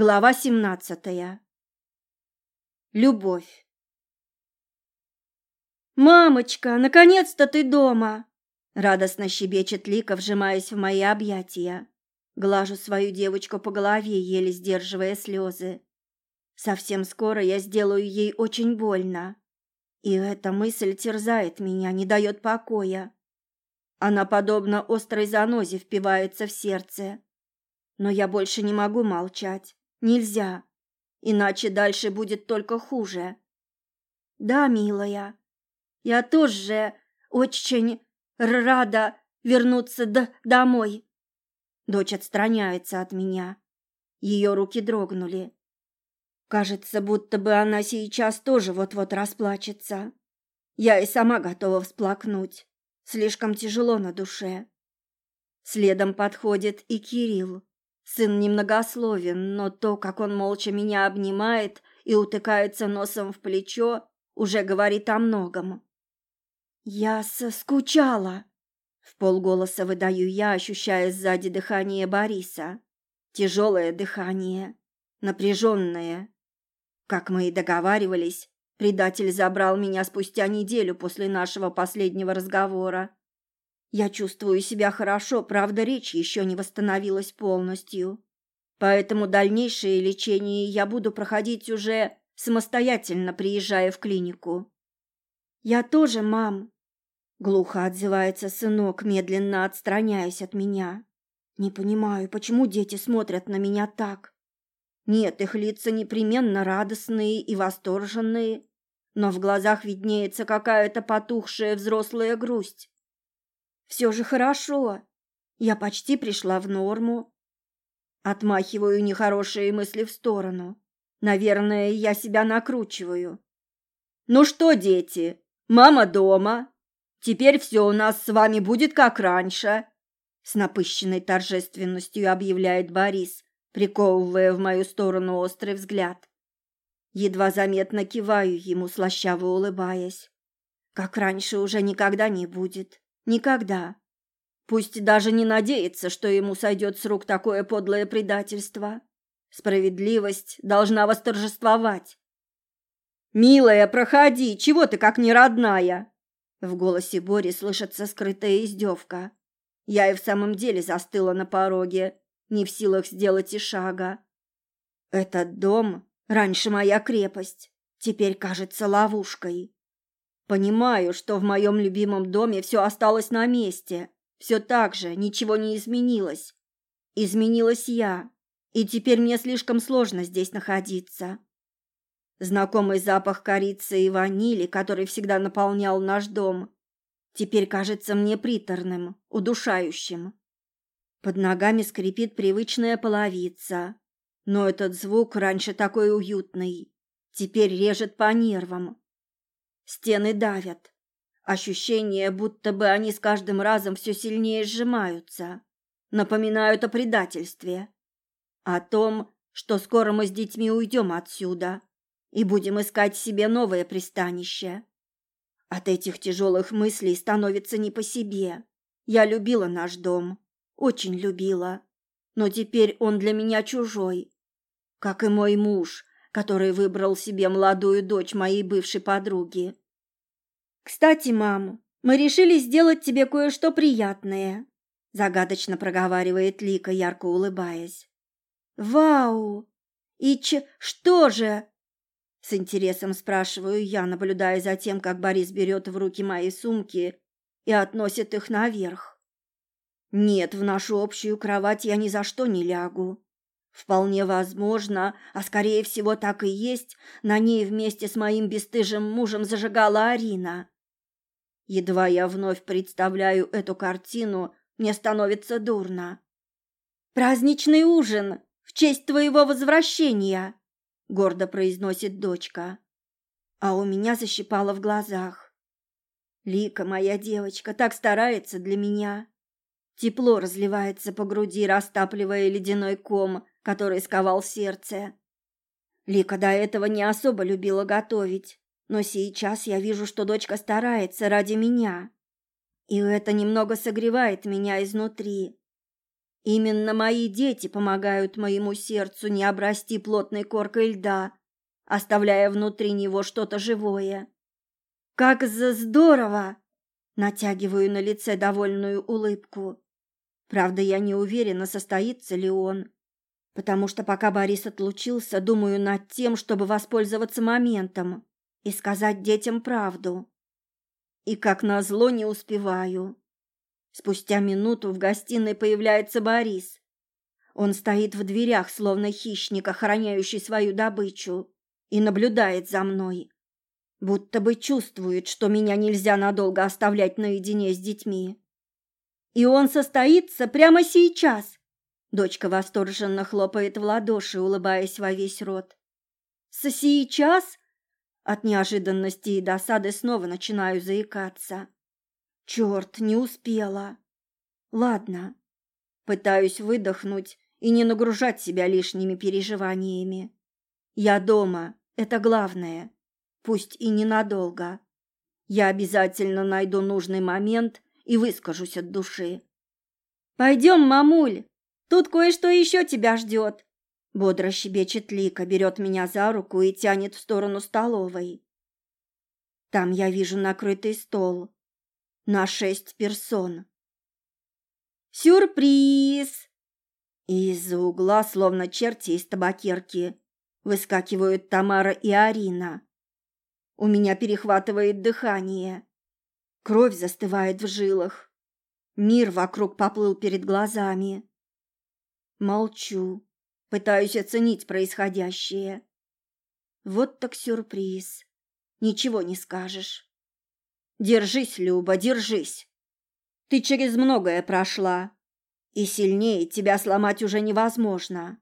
Глава семнадцатая. Любовь. «Мамочка, наконец-то ты дома!» Радостно щебечет Лика, вжимаясь в мои объятия. Глажу свою девочку по голове, еле сдерживая слезы. Совсем скоро я сделаю ей очень больно. И эта мысль терзает меня, не дает покоя. Она, подобно острой занозе, впивается в сердце. Но я больше не могу молчать. Нельзя, иначе дальше будет только хуже. Да, милая, я тоже очень рада вернуться домой. Дочь отстраняется от меня. Ее руки дрогнули. Кажется, будто бы она сейчас тоже вот-вот расплачется. Я и сама готова всплакнуть. Слишком тяжело на душе. Следом подходит и Кирилл. Сын немногословен, но то, как он молча меня обнимает и утыкается носом в плечо, уже говорит о многом. «Я соскучала!» — в полголоса выдаю я, ощущая сзади дыхание Бориса. Тяжелое дыхание, напряженное. Как мы и договаривались, предатель забрал меня спустя неделю после нашего последнего разговора. Я чувствую себя хорошо, правда, речь еще не восстановилась полностью. Поэтому дальнейшее лечение я буду проходить уже самостоятельно, приезжая в клинику. Я тоже, мам, глухо отзывается сынок, медленно отстраняясь от меня. Не понимаю, почему дети смотрят на меня так. Нет, их лица непременно радостные и восторженные, но в глазах виднеется какая-то потухшая взрослая грусть. Все же хорошо. Я почти пришла в норму. Отмахиваю нехорошие мысли в сторону. Наверное, я себя накручиваю. Ну что, дети, мама дома. Теперь все у нас с вами будет как раньше. С напыщенной торжественностью объявляет Борис, приковывая в мою сторону острый взгляд. Едва заметно киваю ему, слащаво улыбаясь. Как раньше уже никогда не будет. Никогда. Пусть даже не надеется, что ему сойдет с рук такое подлое предательство. Справедливость должна восторжествовать. «Милая, проходи, чего ты как не родная?» В голосе Бори слышится скрытая издевка. Я и в самом деле застыла на пороге, не в силах сделать и шага. Этот дом, раньше моя крепость, теперь кажется ловушкой. Понимаю, что в моем любимом доме все осталось на месте. Все так же, ничего не изменилось. Изменилась я, и теперь мне слишком сложно здесь находиться. Знакомый запах корицы и ванили, который всегда наполнял наш дом, теперь кажется мне приторным, удушающим. Под ногами скрипит привычная половица, но этот звук раньше такой уютный, теперь режет по нервам. Стены давят. Ощущение, будто бы они с каждым разом все сильнее сжимаются. Напоминают о предательстве. О том, что скоро мы с детьми уйдем отсюда и будем искать себе новое пристанище. От этих тяжелых мыслей становится не по себе. Я любила наш дом, очень любила, но теперь он для меня чужой, как и мой муж, который выбрал себе молодую дочь моей бывшей подруги. «Кстати, мам, мы решили сделать тебе кое-что приятное», загадочно проговаривает Лика, ярко улыбаясь. «Вау! И ч что же?» С интересом спрашиваю я, наблюдая за тем, как Борис берет в руки мои сумки и относит их наверх. Нет, в нашу общую кровать я ни за что не лягу. Вполне возможно, а скорее всего так и есть, на ней вместе с моим бесстыжим мужем зажигала Арина. Едва я вновь представляю эту картину, мне становится дурно. «Праздничный ужин в честь твоего возвращения!» — гордо произносит дочка. А у меня защипало в глазах. Лика, моя девочка, так старается для меня. Тепло разливается по груди, растапливая ледяной ком, который сковал сердце. Лика до этого не особо любила готовить, но сейчас я вижу, что дочка старается ради меня. И это немного согревает меня изнутри. Именно мои дети помогают моему сердцу не обрасти плотной коркой льда, оставляя внутри него что-то живое. Как за здорово! Натягиваю на лице довольную улыбку. Правда, я не уверена, состоится ли он, потому что пока Борис отлучился, думаю над тем, чтобы воспользоваться моментом и сказать детям правду. И как назло не успеваю. Спустя минуту в гостиной появляется Борис. Он стоит в дверях, словно хищник, охраняющий свою добычу, и наблюдает за мной, будто бы чувствует, что меня нельзя надолго оставлять наедине с детьми. И он состоится прямо сейчас. Дочка восторженно хлопает в ладоши, улыбаясь во весь рот. С сейчас от неожиданности и досады снова начинаю заикаться. Черт, не успела. Ладно. Пытаюсь выдохнуть и не нагружать себя лишними переживаниями. Я дома, это главное. Пусть и ненадолго. Я обязательно найду нужный момент и выскажусь от души. «Пойдем, мамуль, тут кое-что еще тебя ждет!» Бодро щебечет Лика, берет меня за руку и тянет в сторону столовой. Там я вижу накрытый стол на шесть персон. «Сюрприз!» Из-за угла, словно черти из табакерки, выскакивают Тамара и Арина. У меня перехватывает дыхание. Кровь застывает в жилах. Мир вокруг поплыл перед глазами. Молчу, пытаюсь оценить происходящее. Вот так сюрприз. Ничего не скажешь. Держись, Люба, держись. Ты через многое прошла, и сильнее тебя сломать уже невозможно.